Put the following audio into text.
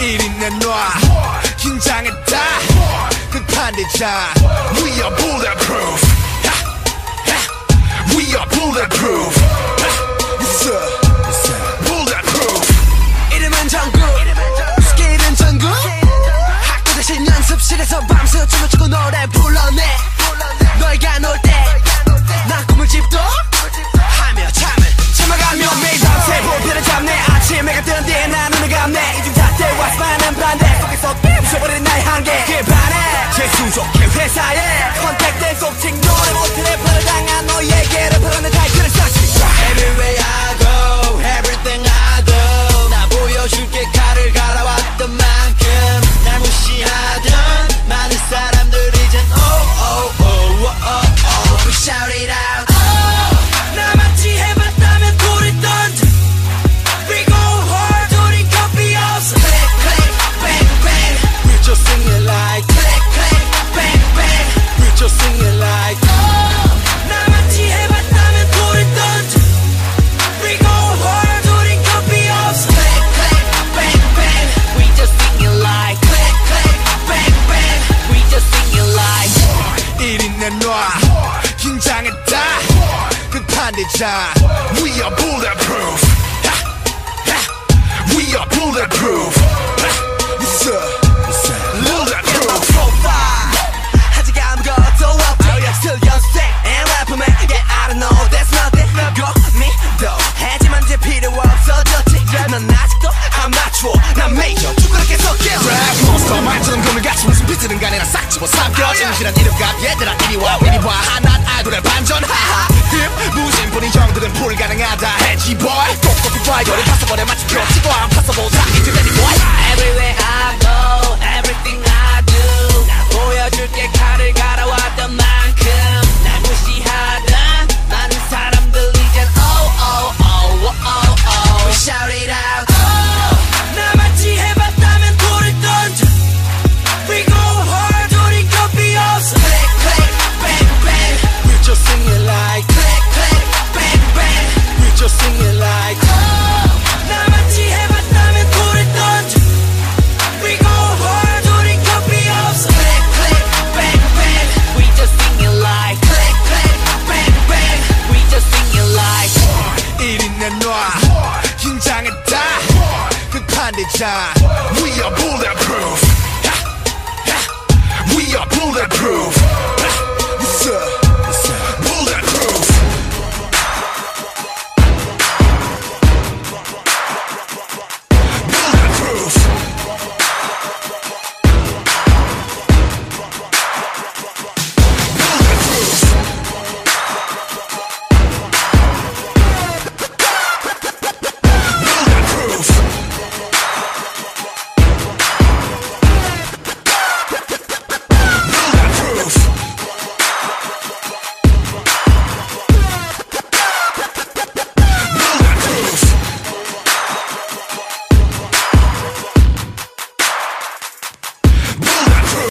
1인의 놔. 긴장했다. We are bulletproof. Sai 긴장했다. We are bulletproof. We are bulletproof. 얘들아 이리 와 이리 와. 하난 아이돌의 반전 하하. 힙 무신분인 형들은 불가능하다 해지 boy. 꼭꼭히 봐 열을 다섯 번에 맞추켜 찍어. 안 파서 보자. 긴장했다. 급한 대장